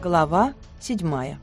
Глава седьмая.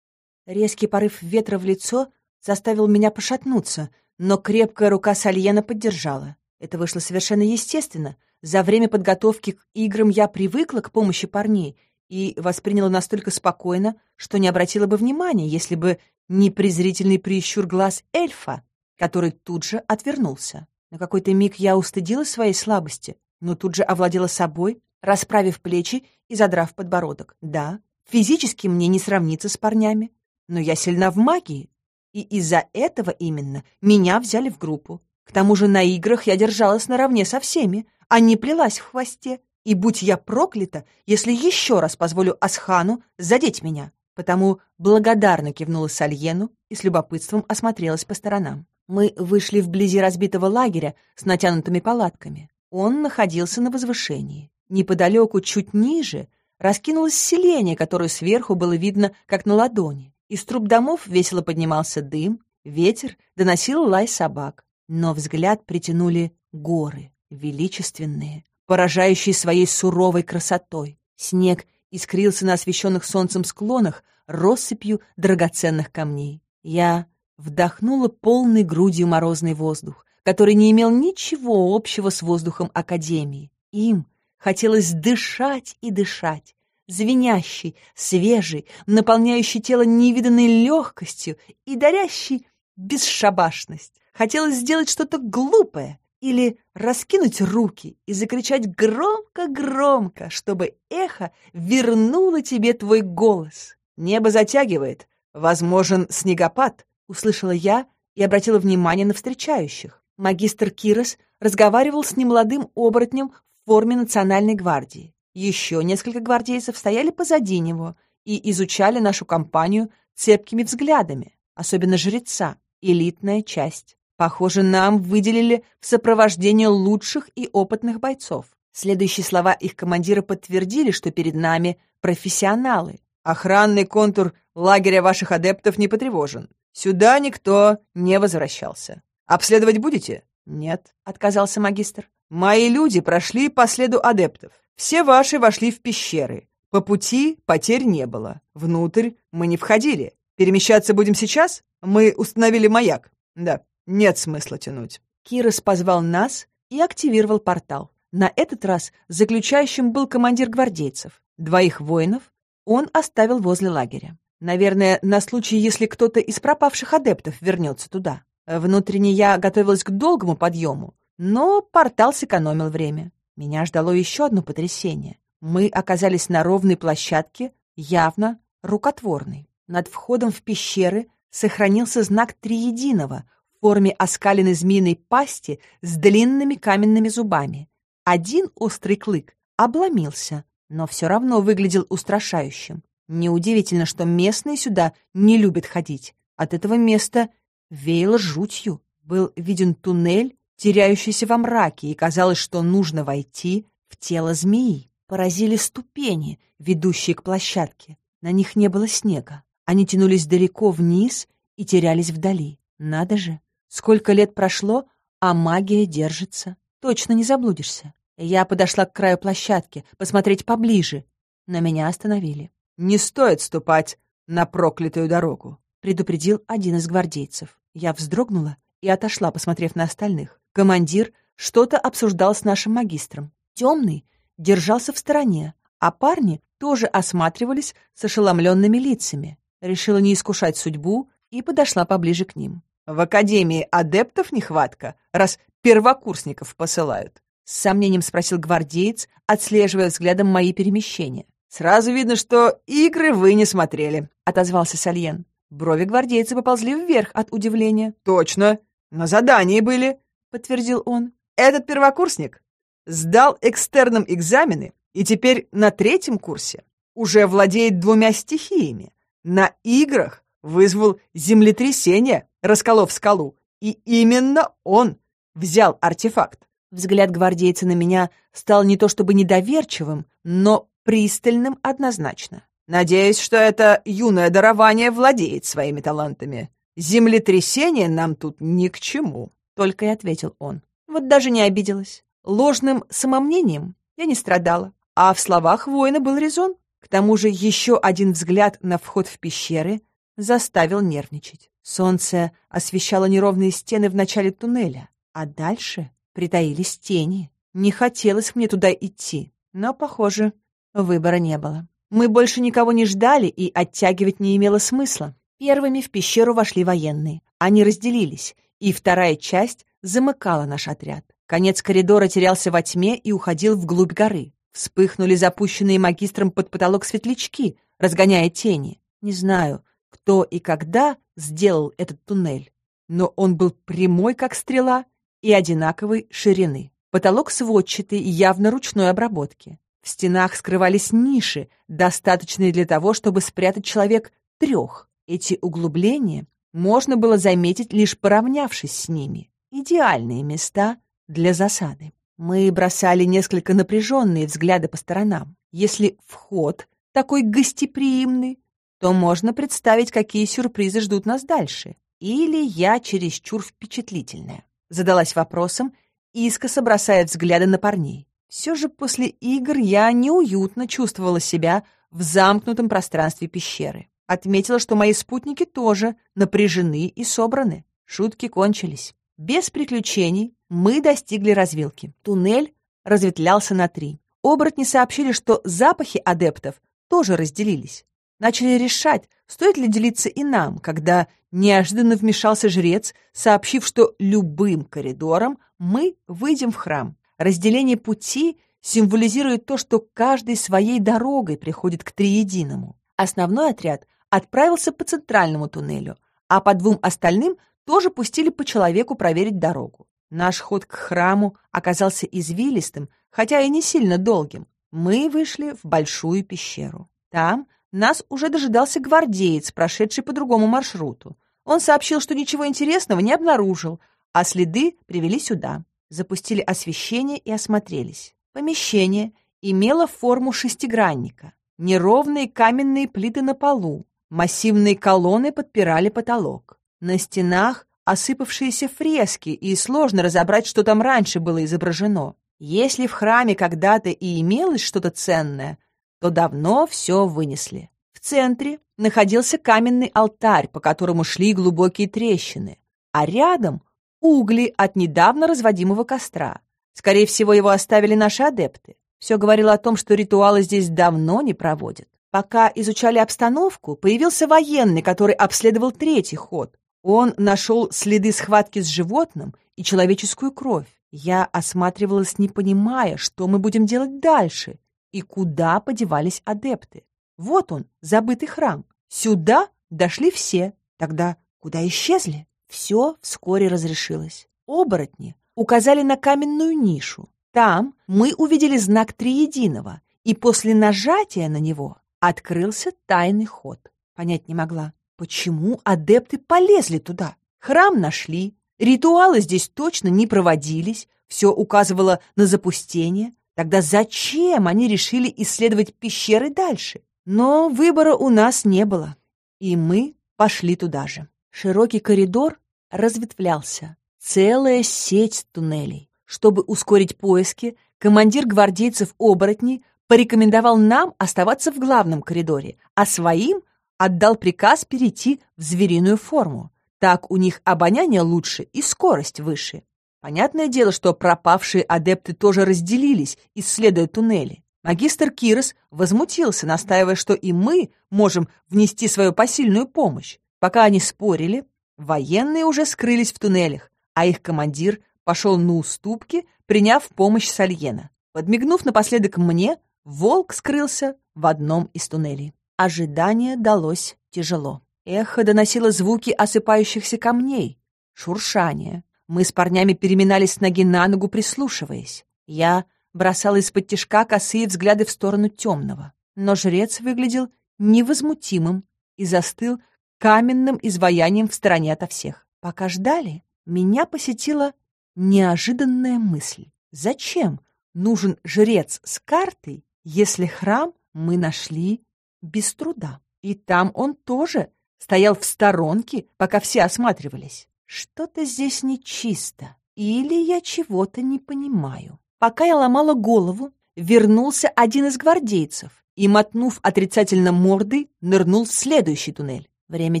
Резкий порыв ветра в лицо заставил меня пошатнуться, но крепкая рука Сальена поддержала. Это вышло совершенно естественно. За время подготовки к играм я привыкла к помощи парней и восприняла настолько спокойно, что не обратила бы внимания, если бы не презрительный прищур глаз эльфа, который тут же отвернулся. На какой-то миг я устыдилась своей слабости, но тут же овладела собой, расправив плечи и задрав подбородок. Да, физически мне не сравниться с парнями, но я сильна в магии, и из-за этого именно меня взяли в группу. К тому же на играх я держалась наравне со всеми, а не плелась в хвосте. И будь я проклята, если еще раз позволю Асхану задеть меня. Потому благодарно кивнула Сальену и с любопытством осмотрелась по сторонам. Мы вышли вблизи разбитого лагеря с натянутыми палатками. Он находился на возвышении. Неподалеку, чуть ниже, раскинулось селение, которое сверху было видно, как на ладони. Из труб домов весело поднимался дым, ветер доносил лай собак. Но взгляд притянули горы, величественные, поражающие своей суровой красотой. Снег искрился на освещенных солнцем склонах россыпью драгоценных камней. Я вдохнула полной грудью морозный воздух, который не имел ничего общего с воздухом Академии. Им хотелось дышать и дышать, звенящий, свежий, наполняющий тело невиданной легкостью и дарящий бесшабашность. Хотелось сделать что-то глупое или раскинуть руки и закричать громко-громко, чтобы эхо вернуло тебе твой голос. Небо затягивает, возможен снегопад, услышала я и обратила внимание на встречающих. Магистр Кирос разговаривал с немолодым оборотнем в форме национальной гвардии. Еще несколько гвардейцев стояли позади него и изучали нашу компанию цепкими взглядами, особенно жреца, элитная часть. Похоже, нам выделили в сопровождение лучших и опытных бойцов. Следующие слова их командира подтвердили, что перед нами профессионалы. Охранный контур лагеря ваших адептов не потревожен. Сюда никто не возвращался. Обследовать будете? Нет, отказался магистр. Мои люди прошли по следу адептов. Все ваши вошли в пещеры. По пути потерь не было. Внутрь мы не входили. Перемещаться будем сейчас? Мы установили маяк. Да, нет смысла тянуть. Кирос позвал нас и активировал портал. На этот раз заключающим был командир гвардейцев. Двоих воинов он оставил возле лагеря. Наверное, на случай, если кто-то из пропавших адептов вернется туда. Внутренне я готовилась к долгому подъему, но портал сэкономил время. Меня ждало еще одно потрясение. Мы оказались на ровной площадке, явно рукотворной. Над входом в пещеры сохранился знак Триединого в форме оскаленной змеиной пасти с длинными каменными зубами. Один острый клык обломился, но все равно выглядел устрашающим. Неудивительно, что местные сюда не любят ходить. От этого места веяло жутью. Был виден туннель, теряющийся во мраке, и казалось, что нужно войти в тело змеи. Поразили ступени, ведущие к площадке. На них не было снега. Они тянулись далеко вниз и терялись вдали. Надо же, сколько лет прошло, а магия держится. Точно не заблудишься. Я подошла к краю площадки, посмотреть поближе, но меня остановили. «Не стоит ступать на проклятую дорогу», — предупредил один из гвардейцев. Я вздрогнула и отошла, посмотрев на остальных. Командир что-то обсуждал с нашим магистром. Темный держался в стороне, а парни тоже осматривались с ошеломленными лицами. Решила не искушать судьбу и подошла поближе к ним. «В Академии адептов нехватка, раз первокурсников посылают?» С сомнением спросил гвардеец, отслеживая взглядом мои перемещения. «Сразу видно, что игры вы не смотрели», — отозвался Сальен. Брови гвардейца поползли вверх от удивления. «Точно, на задании были», — подтвердил он. «Этот первокурсник сдал экстерном экзамены и теперь на третьем курсе уже владеет двумя стихиями. На играх вызвал землетрясение, расколов скалу, и именно он взял артефакт. Взгляд гвардейца на меня стал не то чтобы недоверчивым, но пристальным однозначно. Надеюсь, что это юное дарование владеет своими талантами. Землетрясение нам тут ни к чему, — только и ответил он. Вот даже не обиделась. Ложным самомнением я не страдала. А в словах воина был резон. К тому же еще один взгляд на вход в пещеры заставил нервничать. Солнце освещало неровные стены в начале туннеля, а дальше притаились тени. Не хотелось мне туда идти, но, похоже, выбора не было. Мы больше никого не ждали, и оттягивать не имело смысла. Первыми в пещеру вошли военные. Они разделились, и вторая часть замыкала наш отряд. Конец коридора терялся во тьме и уходил вглубь горы. Вспыхнули запущенные магистром под потолок светлячки, разгоняя тени. Не знаю, кто и когда сделал этот туннель, но он был прямой, как стрела, и одинаковой ширины. Потолок сводчатый, явно ручной обработки. В стенах скрывались ниши, достаточные для того, чтобы спрятать человек трех. Эти углубления можно было заметить, лишь поравнявшись с ними. Идеальные места для засады. Мы бросали несколько напряженные взгляды по сторонам. Если вход такой гостеприимный, то можно представить, какие сюрпризы ждут нас дальше. Или я чересчур впечатлительная. Задалась вопросом, искоса бросая взгляды на парней. Все же после игр я неуютно чувствовала себя в замкнутом пространстве пещеры. Отметила, что мои спутники тоже напряжены и собраны. Шутки кончились. Без приключений мы достигли развилки. Туннель разветвлялся на три. Оборотни сообщили, что запахи адептов тоже разделились. Начали решать, стоит ли делиться и нам, когда неожиданно вмешался жрец, сообщив, что любым коридором мы выйдем в храм. Разделение пути символизирует то, что каждый своей дорогой приходит к триединому. Основной отряд отправился по центральному туннелю, а по двум остальным тоже пустили по человеку проверить дорогу. Наш ход к храму оказался извилистым, хотя и не сильно долгим. Мы вышли в большую пещеру. Там нас уже дожидался гвардеец, прошедший по другому маршруту. Он сообщил, что ничего интересного не обнаружил, а следы привели сюда запустили освещение и осмотрелись. Помещение имело форму шестигранника. Неровные каменные плиты на полу, массивные колонны подпирали потолок. На стенах осыпавшиеся фрески, и сложно разобрать, что там раньше было изображено. Если в храме когда-то и имелось что-то ценное, то давно все вынесли. В центре находился каменный алтарь, по которому шли глубокие трещины, а рядом угли от недавно разводимого костра. Скорее всего, его оставили наши адепты. Все говорило о том, что ритуалы здесь давно не проводят. Пока изучали обстановку, появился военный, который обследовал третий ход. Он нашел следы схватки с животным и человеческую кровь. Я осматривалась, не понимая, что мы будем делать дальше и куда подевались адепты. Вот он, забытый храм. Сюда дошли все. Тогда куда исчезли? Все вскоре разрешилось. Оборотни указали на каменную нишу. Там мы увидели знак Триединого, и после нажатия на него открылся тайный ход. Понять не могла, почему адепты полезли туда. Храм нашли, ритуалы здесь точно не проводились, все указывало на запустение. Тогда зачем они решили исследовать пещеры дальше? Но выбора у нас не было, и мы пошли туда же. Широкий коридор разветвлялся. Целая сеть туннелей. Чтобы ускорить поиски, командир гвардейцев-оборотней порекомендовал нам оставаться в главном коридоре, а своим отдал приказ перейти в звериную форму. Так у них обоняние лучше и скорость выше. Понятное дело, что пропавшие адепты тоже разделились, исследуя туннели. Магистр Кирос возмутился, настаивая, что и мы можем внести свою посильную помощь. Пока они спорили, военные уже скрылись в туннелях, а их командир пошел на уступки, приняв помощь Сальена. Подмигнув напоследок мне, волк скрылся в одном из туннелей. Ожидание далось тяжело. Эхо доносило звуки осыпающихся камней, шуршание. Мы с парнями переминались с ноги на ногу, прислушиваясь. Я бросала из-под тишка косые взгляды в сторону темного. Но жрец выглядел невозмутимым и застыл каменным изваянием в стороне ото всех. Пока ждали, меня посетила неожиданная мысль. Зачем нужен жрец с картой, если храм мы нашли без труда? И там он тоже стоял в сторонке, пока все осматривались. Что-то здесь нечисто. Или я чего-то не понимаю. Пока я ломала голову, вернулся один из гвардейцев и, мотнув отрицательно мордой, нырнул в следующий туннель. Время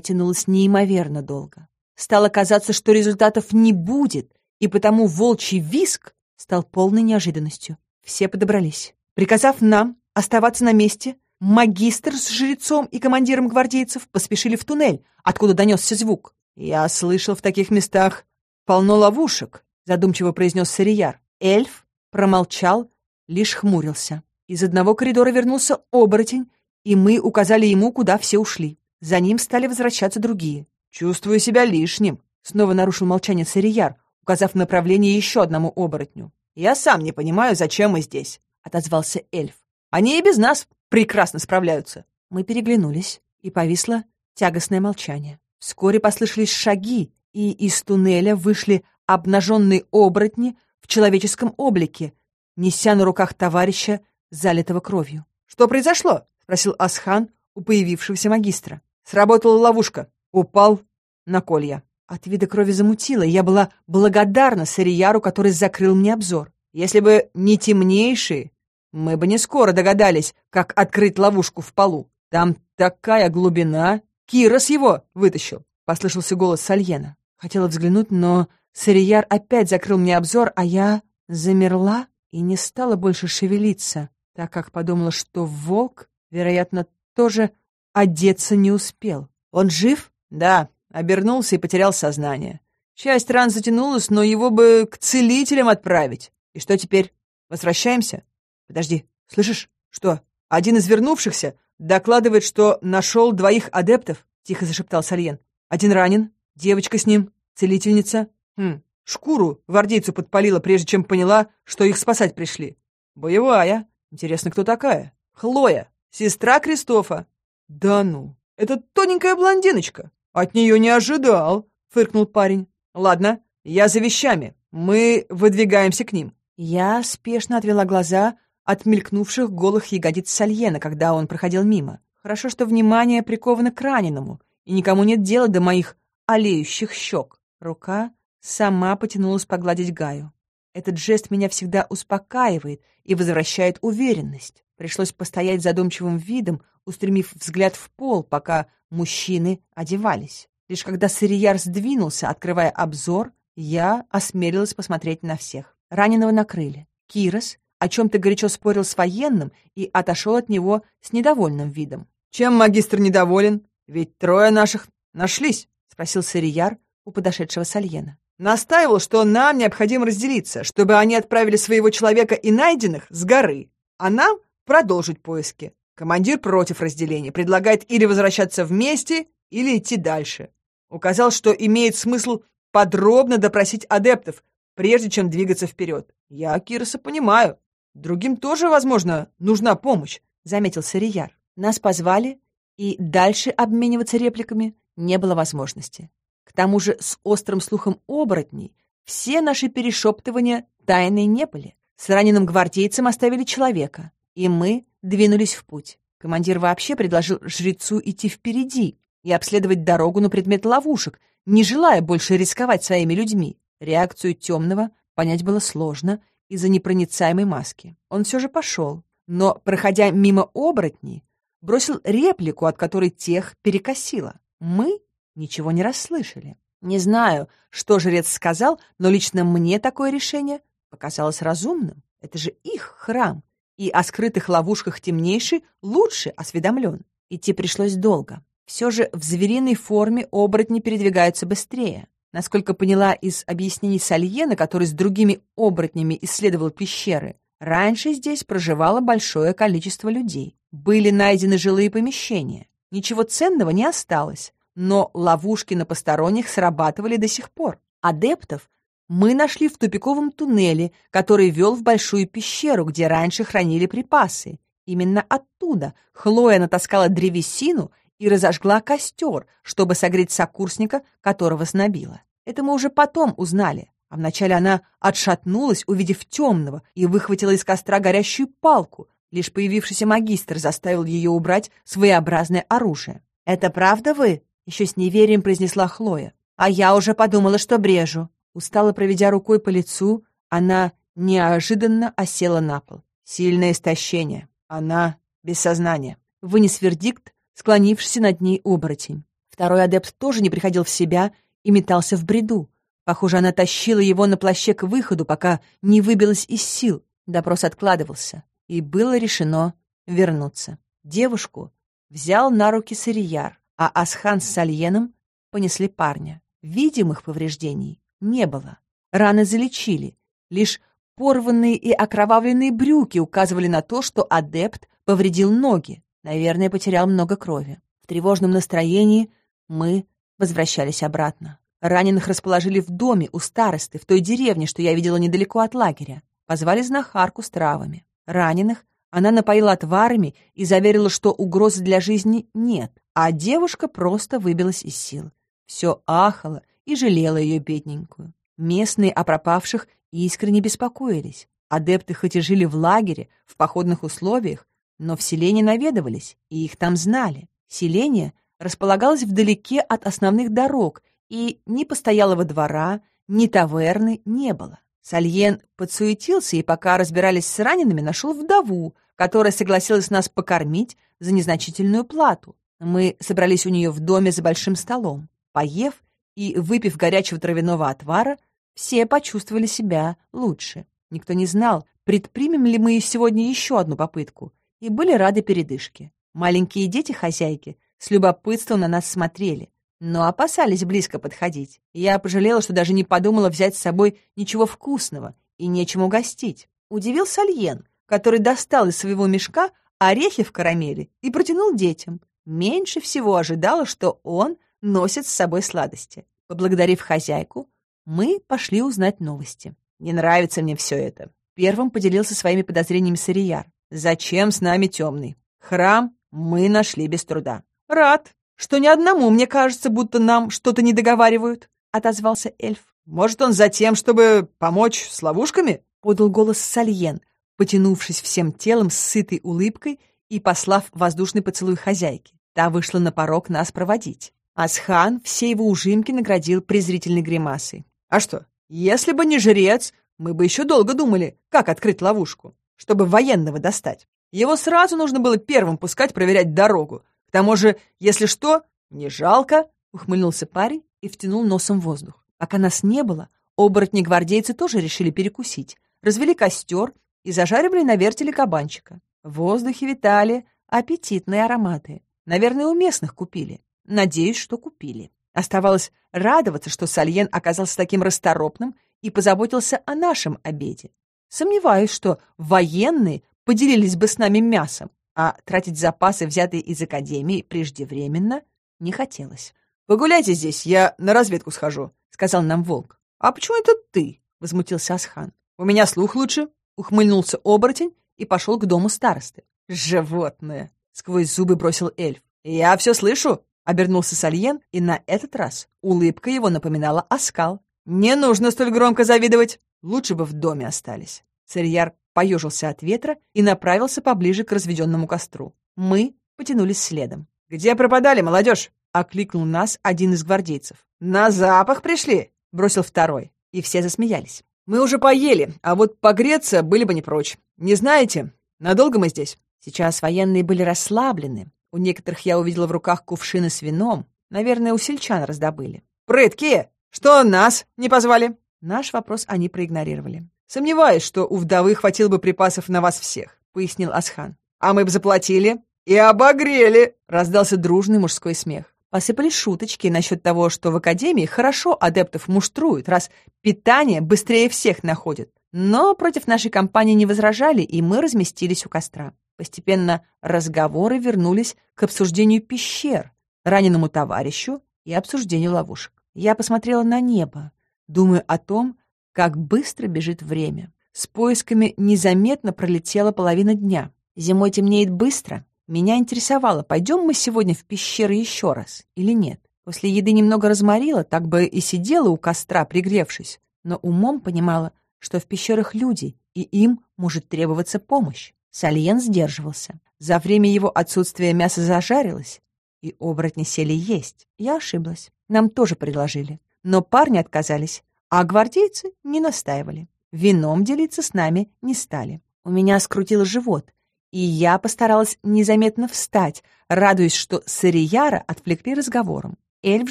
тянулось неимоверно долго. Стало казаться, что результатов не будет, и потому волчий виск стал полной неожиданностью. Все подобрались. Приказав нам оставаться на месте, магистр с жрецом и командиром гвардейцев поспешили в туннель, откуда донесся звук. «Я слышал в таких местах полно ловушек», — задумчиво произнес Сарияр. Эльф промолчал, лишь хмурился. Из одного коридора вернулся оборотень, и мы указали ему, куда все ушли. За ним стали возвращаться другие. «Чувствую себя лишним», — снова нарушил молчание Сарияр, указав направление еще одному оборотню. «Я сам не понимаю, зачем мы здесь», — отозвался эльф. «Они и без нас прекрасно справляются». Мы переглянулись, и повисло тягостное молчание. Вскоре послышались шаги, и из туннеля вышли обнаженные оборотни в человеческом облике, неся на руках товарища, залитого кровью. «Что произошло?» — спросил Асхан у появившегося магистра. «Сработала ловушка. Упал на колья». От вида крови замутило, и я была благодарна Сарияру, который закрыл мне обзор. Если бы не темнейшие, мы бы не скоро догадались, как открыть ловушку в полу. Там такая глубина. Кирос его вытащил, — послышался голос Сальена. Хотела взглянуть, но Сарияр опять закрыл мне обзор, а я замерла и не стала больше шевелиться, так как подумала, что волк, вероятно, тоже одеться не успел. Он жив? Да, Обернулся и потерял сознание. Часть ран затянулась, но его бы к целителям отправить. И что теперь? Возвращаемся? Подожди, слышишь? Что? Один из вернувшихся докладывает, что нашел двоих адептов, тихо зашептал Сальен. Один ранен, девочка с ним, целительница. Хм, шкуру гвардейцу подпалила, прежде чем поняла, что их спасать пришли. Боевая. Интересно, кто такая? Хлоя, сестра Кристофа. Да ну, это тоненькая блондиночка. «От нее не ожидал», — фыркнул парень. «Ладно, я за вещами. Мы выдвигаемся к ним». Я спешно отвела глаза от мелькнувших голых ягодиц Сальена, когда он проходил мимо. Хорошо, что внимание приковано к раненому, и никому нет дела до моих олеющих щек. Рука сама потянулась погладить Гаю. Этот жест меня всегда успокаивает и возвращает уверенность. Пришлось постоять задумчивым видом, устремив взгляд в пол, пока мужчины одевались. Лишь когда Сырияр сдвинулся, открывая обзор, я осмелилась посмотреть на всех. Раненого накрыли. Кирос о чем-то горячо спорил с военным и отошел от него с недовольным видом. «Чем магистр недоволен? Ведь трое наших нашлись», — спросил Сырияр у подошедшего Сальена. «Настаивал, что нам необходимо разделиться, чтобы они отправили своего человека и найденных с горы, а нам продолжить поиски. Командир против разделения, предлагает или возвращаться вместе, или идти дальше. Указал, что имеет смысл подробно допросить адептов, прежде чем двигаться вперед. Я Кироса понимаю. Другим тоже, возможно, нужна помощь, заметил Сарияр. Нас позвали, и дальше обмениваться репликами не было возможности. К тому же с острым слухом оборотней все наши перешептывания тайны не были. С раненым гвардейцем оставили человека, и мы двинулись в путь. Командир вообще предложил жрецу идти впереди и обследовать дорогу на предмет ловушек, не желая больше рисковать своими людьми. Реакцию темного понять было сложно из-за непроницаемой маски. Он все же пошел, но, проходя мимо оборотней, бросил реплику, от которой тех перекосило. Мы ничего не расслышали. Не знаю, что жрец сказал, но лично мне такое решение показалось разумным. Это же их храм, и о скрытых ловушках темнейший лучше осведомлен. Идти пришлось долго. Все же в звериной форме оборотни передвигаются быстрее. Насколько поняла из объяснений Сальена, который с другими оборотнями исследовал пещеры, раньше здесь проживало большое количество людей. Были найдены жилые помещения. Ничего ценного не осталось, но ловушки на посторонних срабатывали до сих пор. Адептов мы нашли в тупиковом туннеле, который вел в большую пещеру, где раньше хранили припасы. Именно оттуда Хлоя натаскала древесину и разожгла костер, чтобы согреть сокурсника, которого снобила. Это мы уже потом узнали. А вначале она отшатнулась, увидев темного, и выхватила из костра горящую палку. Лишь появившийся магистр заставил ее убрать своеобразное оружие. «Это правда вы?» — еще с неверием произнесла Хлоя. «А я уже подумала, что брежу». Устало проведя рукой по лицу, она неожиданно осела на пол. Сильное истощение. Она без сознания. Вынес вердикт, склонившийся над ней оборотень. Второй адепт тоже не приходил в себя и метался в бреду. Похоже, она тащила его на плаще к выходу, пока не выбилась из сил. Допрос откладывался, и было решено вернуться. Девушку взял на руки Сарияр, а Асхан с Сальеном понесли парня. Видимых повреждений не было. Раны залечили. Лишь порванные и окровавленные брюки указывали на то, что адепт повредил ноги. Наверное, потерял много крови. В тревожном настроении мы возвращались обратно. Раненых расположили в доме у старосты, в той деревне, что я видела недалеко от лагеря. Позвали знахарку с травами. Раненых она напоила отварами и заверила, что угрозы для жизни нет, а девушка просто выбилась из сил. Все ахало и жалела ее бедненькую. Местные о пропавших искренне беспокоились. Адепты хоть и жили в лагере, в походных условиях, но в селение наведывались, и их там знали. Селение располагалось вдалеке от основных дорог, и ни постоялого двора, ни таверны не было. Сальен подсуетился и, пока разбирались с ранеными, нашел вдову, которая согласилась нас покормить за незначительную плату. Мы собрались у нее в доме за большим столом. Поев и выпив горячего травяного отвара, все почувствовали себя лучше. Никто не знал, предпримем ли мы сегодня еще одну попытку, и были рады передышке. Маленькие дети хозяйки с любопытством на нас смотрели, но опасались близко подходить. Я пожалела, что даже не подумала взять с собой ничего вкусного и нечем угостить. Удивился Альен, который достал из своего мешка орехи в карамели и протянул детям. Меньше всего ожидала, что он носит с собой сладости. Поблагодарив хозяйку, мы пошли узнать новости. Не нравится мне все это. Первым поделился своими подозрениями Сарияр. Зачем с нами темный? Храм мы нашли без труда. Рад, что ни одному, мне кажется, будто нам что-то не договаривают, отозвался эльф. Может, он за тем, чтобы помочь с ловушками? подал голос Сальен, потянувшись всем телом с сытой улыбкой и послав воздушный поцелуй хозяйке. Та вышла на порог нас проводить. Асхан все его ужимки наградил презрительной гримасой. А что, если бы не жрец, мы бы еще долго думали, как открыть ловушку, чтобы военного достать. Его сразу нужно было первым пускать проверять дорогу, к тому же, если что, не жалко, ухмыльнулся парень и втянул носом воздух. Пока нас не было, оборотни-гвардейцы тоже решили перекусить. Развели костер и зажаривали на вертеле кабанчика. В воздухе витали аппетитные ароматы. Наверное, у местных купили. Надеюсь, что купили. Оставалось радоваться, что Сальен оказался таким расторопным и позаботился о нашем обеде. Сомневаюсь, что военные поделились бы с нами мясом а тратить запасы, взятые из академии, преждевременно не хотелось. «Погуляйте здесь, я на разведку схожу», — сказал нам волк. «А почему это ты?» — возмутился Асхан. «У меня слух лучше», — ухмыльнулся оборотень и пошел к дому старосты. «Животное!» — сквозь зубы бросил эльф. «Я все слышу!» — обернулся Сальен, и на этот раз улыбка его напоминала оскал. «Не нужно столь громко завидовать! Лучше бы в доме остались!» Царьяр поежился от ветра и направился поближе к разведенному костру. Мы потянулись следом. «Где пропадали, молодежь?» — окликнул нас один из гвардейцев. «На запах пришли!» — бросил второй. И все засмеялись. «Мы уже поели, а вот погреться были бы не прочь. Не знаете, надолго мы здесь?» Сейчас военные были расслаблены. У некоторых я увидела в руках кувшины с вином. Наверное, у сельчан раздобыли. «Прыткие! Что нас не позвали?» Наш вопрос они проигнорировали. «Сомневаюсь, что у вдовы хватило бы припасов на вас всех», — пояснил Асхан. «А мы бы заплатили и обогрели!» — раздался дружный мужской смех. Посыпались шуточки насчет того, что в академии хорошо адептов муштруют, раз питание быстрее всех находят. Но против нашей компании не возражали, и мы разместились у костра. Постепенно разговоры вернулись к обсуждению пещер, раненому товарищу и обсуждению ловушек. Я посмотрела на небо, думая о том, как быстро бежит время. С поисками незаметно пролетела половина дня. Зимой темнеет быстро. Меня интересовало, пойдем мы сегодня в пещеры еще раз или нет. После еды немного разморила, так бы и сидела у костра, пригревшись, но умом понимала, что в пещерах люди, и им может требоваться помощь. Сальен сдерживался. За время его отсутствия мясо зажарилось, и оборотни сели есть. Я ошиблась. Нам тоже предложили. Но парни отказались, а гвардейцы не настаивали. Вином делиться с нами не стали. У меня скрутило живот, и я постаралась незаметно встать, радуясь, что Сарияра отвлекли разговором. Эльф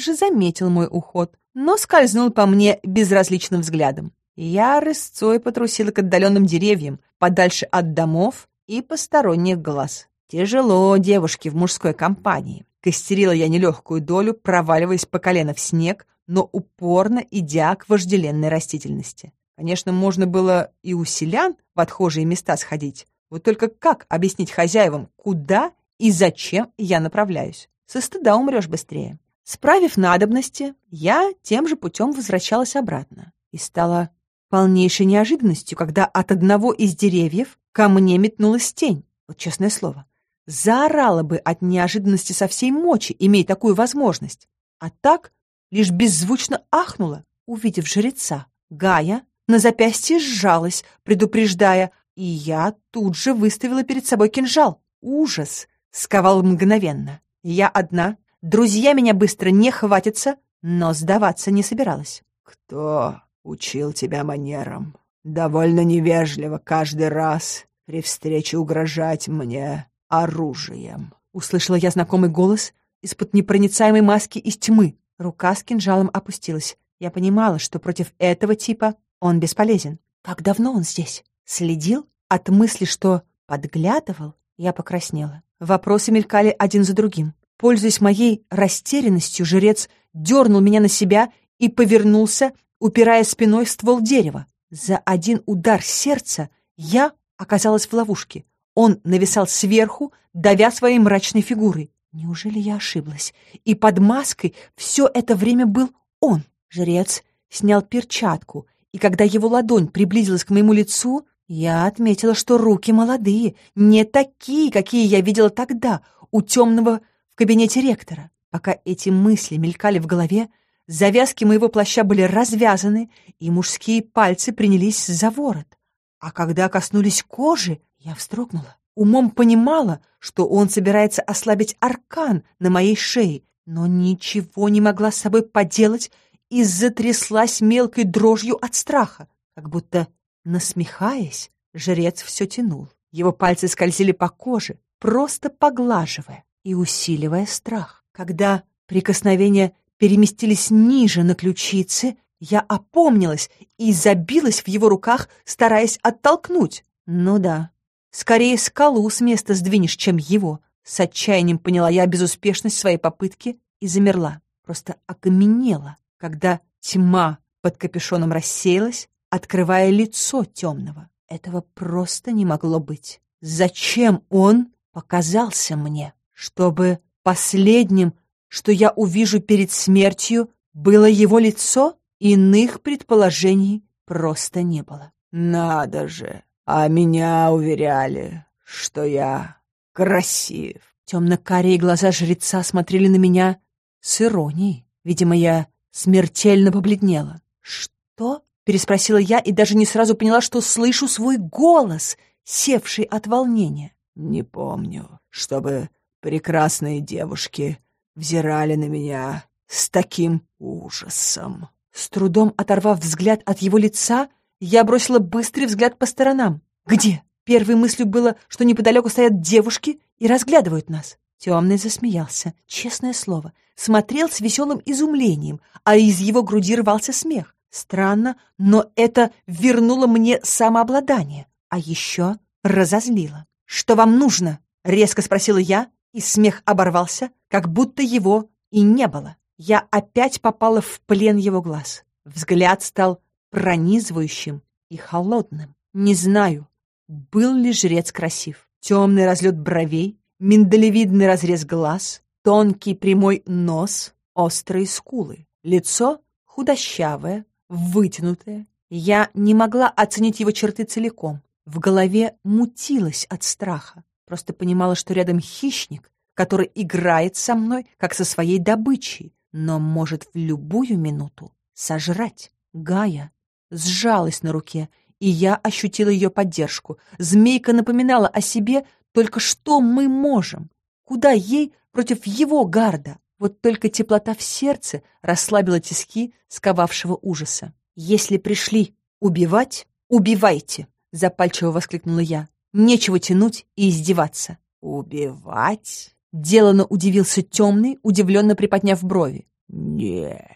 же заметил мой уход, но скользнул по мне безразличным взглядом. Я рысцой потрусила к отдаленным деревьям, подальше от домов и посторонних глаз. Тяжело девушке в мужской компании. Костерила я нелегкую долю, проваливаясь по колено в снег, но упорно идя к вожделенной растительности. Конечно, можно было и у селян в отхожие места сходить. Вот только как объяснить хозяевам, куда и зачем я направляюсь? Со стыда умрешь быстрее. Справив надобности, я тем же путем возвращалась обратно. И стала полнейшей неожиданностью, когда от одного из деревьев ко мне метнулась тень. Вот честное слово. Заорала бы от неожиданности со всей мочи, имея такую возможность. А так лишь беззвучно ахнула, увидев жреца. Гая на запястье сжалась, предупреждая, и я тут же выставила перед собой кинжал. Ужас сковал мгновенно. Я одна, друзья меня быстро не хватятся, но сдаваться не собиралась. «Кто учил тебя манерам. Довольно невежливо каждый раз при встрече угрожать мне оружием. Услышала я знакомый голос из-под непроницаемой маски из тьмы. Рука с кинжалом опустилась. Я понимала, что против этого типа он бесполезен. Как давно он здесь? Следил? От мысли, что подглядывал, я покраснела. Вопросы мелькали один за другим. Пользуясь моей растерянностью, жрец дернул меня на себя и повернулся, упирая спиной в ствол дерева. За один удар сердца я оказалась в ловушке. Он нависал сверху, давя своей мрачной фигурой. Неужели я ошиблась? И под маской все это время был он. Жрец снял перчатку, и когда его ладонь приблизилась к моему лицу, я отметила, что руки молодые, не такие, какие я видела тогда, у темного в кабинете ректора. Пока эти мысли мелькали в голове, Завязки моего плаща были развязаны, и мужские пальцы принялись за ворот. А когда коснулись кожи, я вздрогнула. Умом понимала, что он собирается ослабить аркан на моей шее, но ничего не могла с собой поделать и затряслась мелкой дрожью от страха, как будто, насмехаясь, жрец все тянул. Его пальцы скользили по коже, просто поглаживая и усиливая страх. Когда прикосновение переместились ниже на ключицы, я опомнилась и забилась в его руках, стараясь оттолкнуть. Ну да, скорее скалу с места сдвинешь, чем его. С отчаянием поняла я безуспешность своей попытки и замерла, просто окаменела, когда тьма под капюшоном рассеялась, открывая лицо темного. Этого просто не могло быть. Зачем он показался мне? Чтобы последним что я увижу перед смертью, было его лицо? Иных предположений просто не было. «Надо же! А меня уверяли, что я красив!» Темно-карие глаза жреца смотрели на меня с иронией. Видимо, я смертельно побледнела. «Что?» — переспросила я и даже не сразу поняла, что слышу свой голос, севший от волнения. «Не помню, чтобы прекрасные девушки взирали на меня с таким ужасом. С трудом оторвав взгляд от его лица, я бросила быстрый взгляд по сторонам. «Где?» Первой мыслью было, что неподалеку стоят девушки и разглядывают нас. Темный засмеялся, честное слово. Смотрел с веселым изумлением, а из его груди рвался смех. Странно, но это вернуло мне самообладание, а еще разозлило. «Что вам нужно?» — резко спросила я, и смех оборвался, как будто его и не было. Я опять попала в плен его глаз. Взгляд стал пронизывающим и холодным. Не знаю, был ли жрец красив. Темный разлет бровей, миндалевидный разрез глаз, тонкий прямой нос, острые скулы. Лицо худощавое, вытянутое. Я не могла оценить его черты целиком. В голове мутилась от страха. Просто понимала, что рядом хищник, который играет со мной, как со своей добычей, но может в любую минуту сожрать. Гая сжалась на руке, и я ощутила ее поддержку. Змейка напоминала о себе только что мы можем. Куда ей против его гарда? Вот только теплота в сердце расслабила тиски сковавшего ужаса. «Если пришли убивать, убивайте!» — запальчиво воскликнула я. Нечего тянуть и издеваться. «Убивать?» Делано удивился темный, удивленно приподняв брови. «Нет,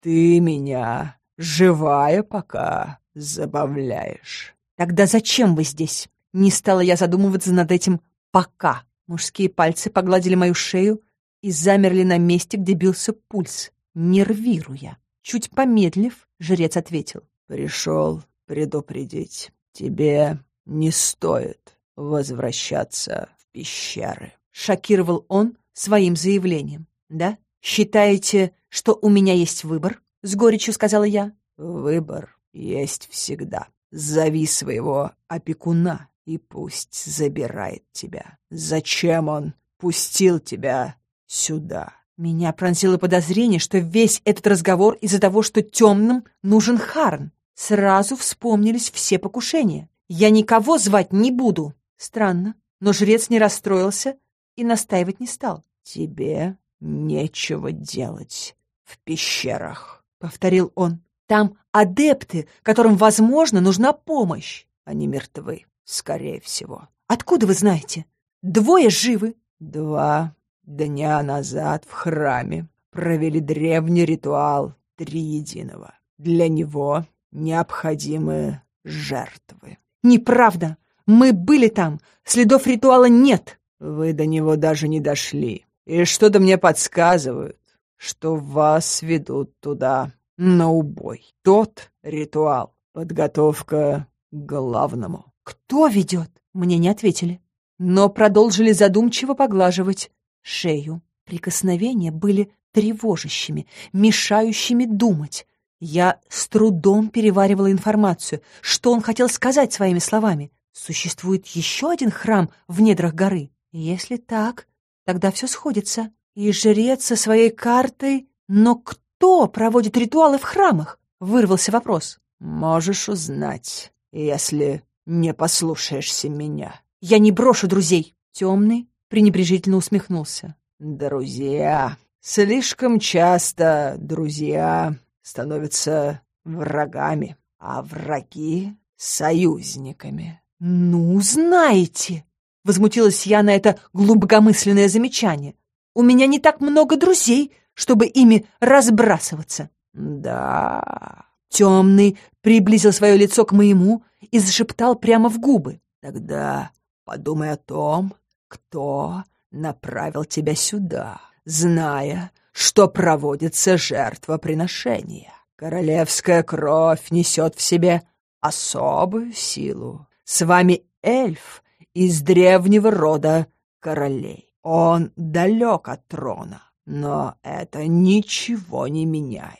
ты меня живая пока забавляешь». «Тогда зачем вы здесь?» Не стала я задумываться над этим «пока». Мужские пальцы погладили мою шею и замерли на месте, где бился пульс, нервируя. Чуть помедлив, жрец ответил. «Пришел предупредить. Тебе не стоит возвращаться в пещеры». Шокировал он своим заявлением. «Да? Считаете, что у меня есть выбор?» С горечью сказала я. «Выбор есть всегда. Зови своего опекуна, и пусть забирает тебя. Зачем он пустил тебя сюда?» Меня пронзило подозрение, что весь этот разговор из-за того, что темным нужен Харн. Сразу вспомнились все покушения. Я никого звать не буду. Странно, но жрец не расстроился и настаивать не стал. «Тебе нечего делать в пещерах», — повторил он. «Там адепты, которым, возможно, нужна помощь. Они мертвы, скорее всего». «Откуда вы знаете? Двое живы». «Два дня назад в храме провели древний ритуал Триединого. Для него необходимы жертвы». «Неправда! Мы были там! Следов ритуала нет!» Вы до него даже не дошли. И что-то мне подсказывают, что вас ведут туда на убой. Тот ритуал — подготовка к главному. Кто ведет? Мне не ответили. Но продолжили задумчиво поглаживать шею. Прикосновения были тревожащими, мешающими думать. Я с трудом переваривала информацию, что он хотел сказать своими словами. Существует еще один храм в недрах горы. Если так, тогда все сходится. И жрец со своей картой... Но кто проводит ритуалы в храмах? Вырвался вопрос. Можешь узнать, если не послушаешься меня. Я не брошу друзей. Темный пренебрежительно усмехнулся. Друзья. Слишком часто друзья становятся врагами, а враги — союзниками. Ну, знаете, Возмутилась я на это глубокомысленное замечание. «У меня не так много друзей, чтобы ими разбрасываться». «Да...» Темный приблизил свое лицо к моему и зашептал прямо в губы. «Тогда подумай о том, кто направил тебя сюда, зная, что проводится жертвоприношение. Королевская кровь несет в себе особую силу. С вами эльф, из древнего рода королей. Он далек от трона, но это ничего не меняет.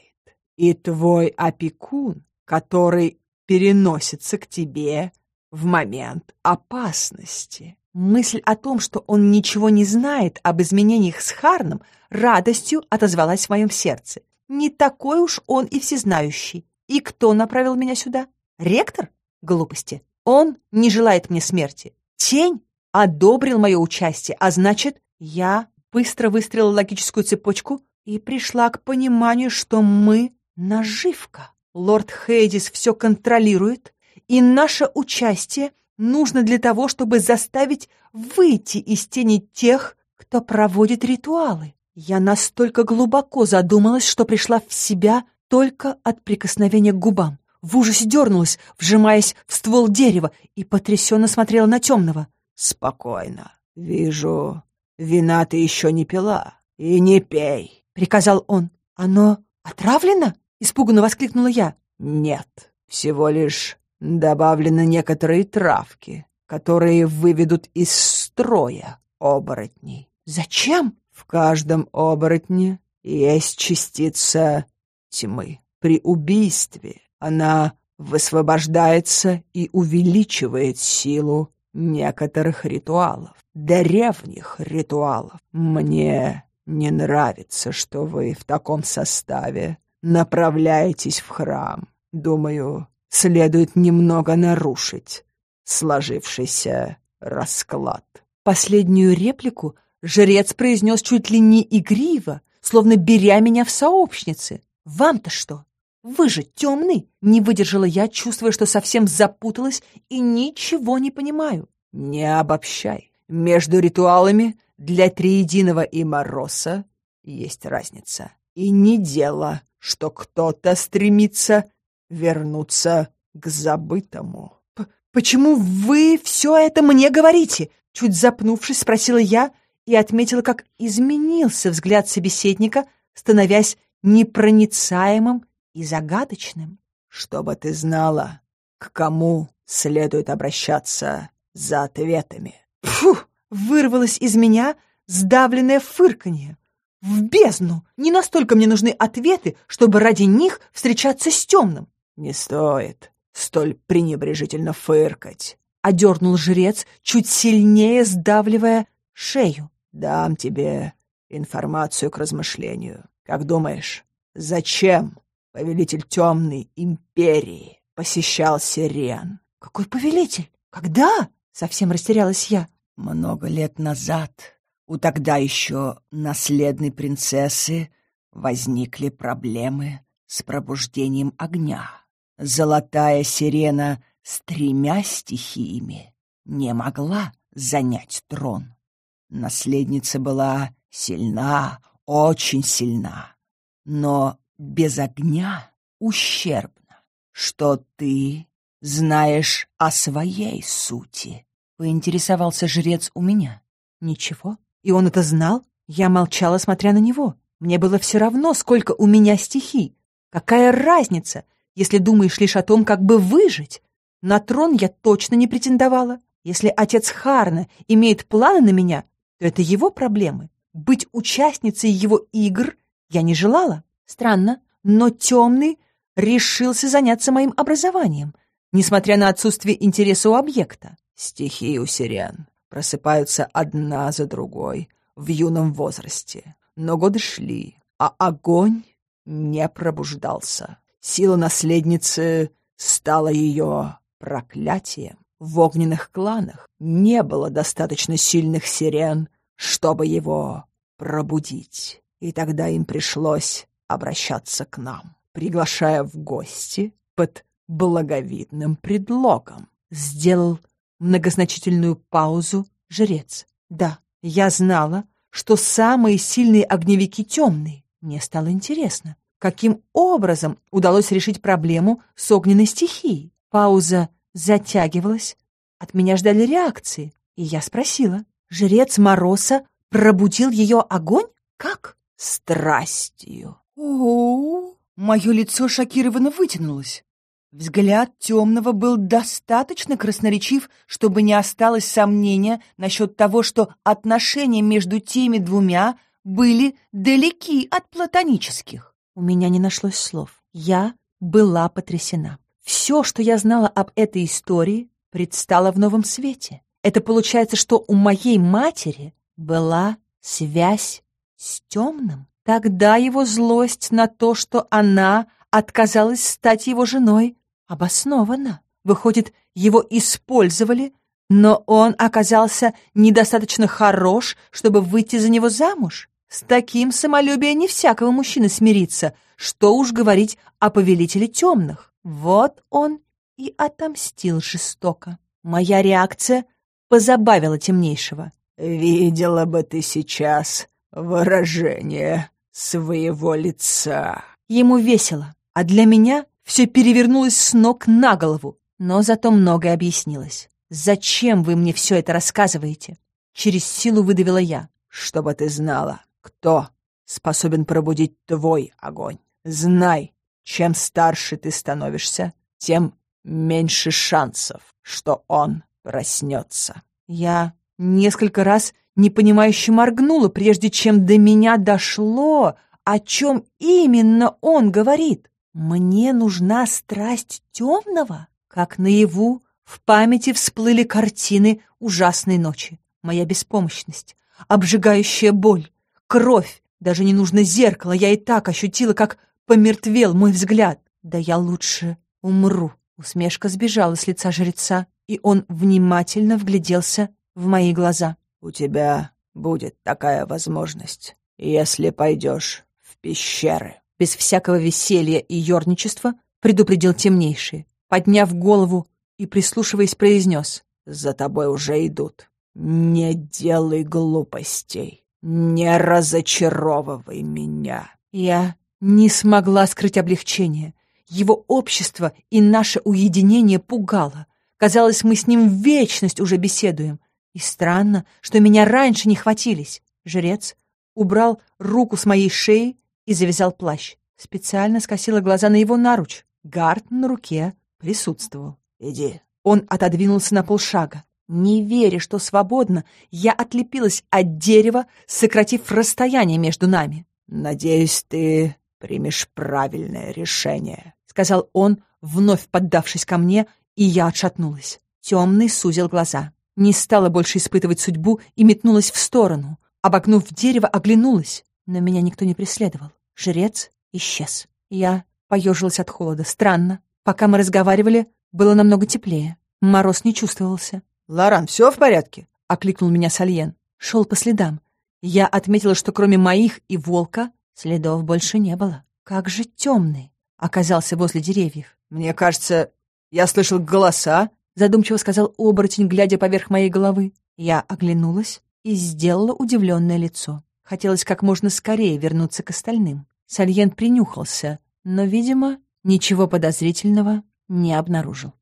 И твой опекун, который переносится к тебе в момент опасности. Мысль о том, что он ничего не знает об изменениях с Харном, радостью отозвалась в моем сердце. Не такой уж он и всезнающий. И кто направил меня сюда? Ректор? Глупости. Он не желает мне смерти. Тень одобрил мое участие, а значит, я быстро выстроила логическую цепочку и пришла к пониманию, что мы — наживка. Лорд Хейдис все контролирует, и наше участие нужно для того, чтобы заставить выйти из тени тех, кто проводит ритуалы. Я настолько глубоко задумалась, что пришла в себя только от прикосновения к губам в ужасе дернулась, вжимаясь в ствол дерева, и потрясенно смотрела на темного. «Спокойно. Вижу, вина ты еще не пила. И не пей», — приказал он. «Оно отравлено?» — испуганно воскликнула я. «Нет, всего лишь добавлены некоторые травки, которые выведут из строя оборотней». «Зачем?» «В каждом оборотне есть частица тьмы. При убийстве она высвобождается и увеличивает силу некоторых ритуалов, древних ритуалов. Мне не нравится, что вы в таком составе направляетесь в храм. Думаю, следует немного нарушить сложившийся расклад. Последнюю реплику жрец произнес чуть ли не игриво, словно беря меня в сообщницы. Вам-то что? Выжить темный? Не выдержала я, чувствуя, что совсем запуталась и ничего не понимаю. Не обобщай. Между ритуалами для Триединого и Мороса есть разница. И не дело, что кто-то стремится вернуться к забытому. «Почему вы все это мне говорите?» Чуть запнувшись, спросила я и отметила, как изменился взгляд собеседника, становясь непроницаемым и загадочным. «Чтобы ты знала, к кому следует обращаться за ответами». Фу! Вырвалось из меня сдавленное фырканье. В бездну! Не настолько мне нужны ответы, чтобы ради них встречаться с темным. «Не стоит столь пренебрежительно фыркать», — одернул жрец, чуть сильнее сдавливая шею. «Дам тебе информацию к размышлению. Как думаешь, зачем повелитель темной империи посещал Сирен?» «Какой повелитель? Когда?» — совсем растерялась я. «Много лет назад у тогда еще наследной принцессы возникли проблемы с пробуждением огня. Золотая сирена с тремя стихиями не могла занять трон. Наследница была сильна, очень сильна, но без огня ущербно. Что ты знаешь о своей сути? Поинтересовался жрец у меня. Ничего. И он это знал? Я молчала, смотря на него. Мне было все равно, сколько у меня стихий. Какая разница, если думаешь лишь о том, как бы выжить. На трон я точно не претендовала. Если отец Харна имеет планы на меня, то это его проблемы. Быть участницей его игр я не желала. Странно, но темный решился заняться моим образованием, несмотря на отсутствие интереса у объекта. Стихи у сирен просыпаются одна за другой в юном возрасте. Но годы шли, а огонь не пробуждался. Сила наследницы стала ее проклятием. В огненных кланах не было достаточно сильных сирен, чтобы его пробудить. И тогда им пришлось обращаться к нам, приглашая в гости под благовидным предлогом. Сделал многозначительную паузу жрец. Да, я знала, что самые сильные огневики темные. Мне стало интересно, каким образом удалось решить проблему с огненной стихией. Пауза затягивалась. От меня ждали реакции, и я спросила. Жрец Мороса пробудил ее огонь? Как? Страстью. О, мое лицо шокированно вытянулось. Взгляд темного был достаточно красноречив, чтобы не осталось сомнения насчет того, что отношения между теми двумя были далеки от платонических. У меня не нашлось слов. Я была потрясена. Все, что я знала об этой истории, предстало в новом свете. Это получается, что у моей матери была связь с темным. Тогда его злость на то, что она отказалась стать его женой, обоснована. Выходит, его использовали, но он оказался недостаточно хорош, чтобы выйти за него замуж. С таким самолюбием не всякого мужчины смирится, что уж говорить о повелителе темных. Вот он и отомстил жестоко. Моя реакция позабавила темнейшего. «Видела бы ты сейчас выражение своего лица». Ему весело, а для меня все перевернулось с ног на голову, но зато многое объяснилось. «Зачем вы мне все это рассказываете?» Через силу выдавила я. «Чтобы ты знала, кто способен пробудить твой огонь. Знай, чем старше ты становишься, тем меньше шансов, что он проснется. Я несколько раз непонимающе моргнула, прежде чем до меня дошло, о чем именно он говорит. Мне нужна страсть темного? Как наяву в памяти всплыли картины ужасной ночи. Моя беспомощность, обжигающая боль, Кровь! Даже не нужно зеркало, я и так ощутила, как помертвел мой взгляд. Да я лучше умру. Усмешка сбежала с лица жреца, и он внимательно вгляделся в мои глаза. «У тебя будет такая возможность, если пойдешь в пещеры». Без всякого веселья и ерничества предупредил темнейший. Подняв голову и прислушиваясь, произнес. «За тобой уже идут. Не делай глупостей. Не разочаровывай меня». Я не смогла скрыть облегчение. Его общество и наше уединение пугало. Казалось, мы с ним в вечность уже беседуем. И странно, что меня раньше не хватились. Жрец убрал руку с моей шеи и завязал плащ. Специально скосила глаза на его наруч. Гард на руке присутствовал. «Иди». Он отодвинулся на полшага. Не веря, что свободно, я отлепилась от дерева, сократив расстояние между нами. «Надеюсь, ты примешь правильное решение», — сказал он, вновь поддавшись ко мне, и я отшатнулась. Темный сузил глаза. Не стала больше испытывать судьбу и метнулась в сторону. Обогнув дерево, оглянулась, но меня никто не преследовал. Жрец исчез. Я поежилась от холода. Странно. Пока мы разговаривали, было намного теплее. Мороз не чувствовался. «Лоран, все в порядке?» — окликнул меня Сальен. Шел по следам. Я отметила, что кроме моих и волка следов больше не было. Как же темный оказался возле деревьев. «Мне кажется, я слышал голоса», — задумчиво сказал оборотень, глядя поверх моей головы. Я оглянулась и сделала удивленное лицо. Хотелось как можно скорее вернуться к остальным. Сальен принюхался, но, видимо, ничего подозрительного не обнаружил.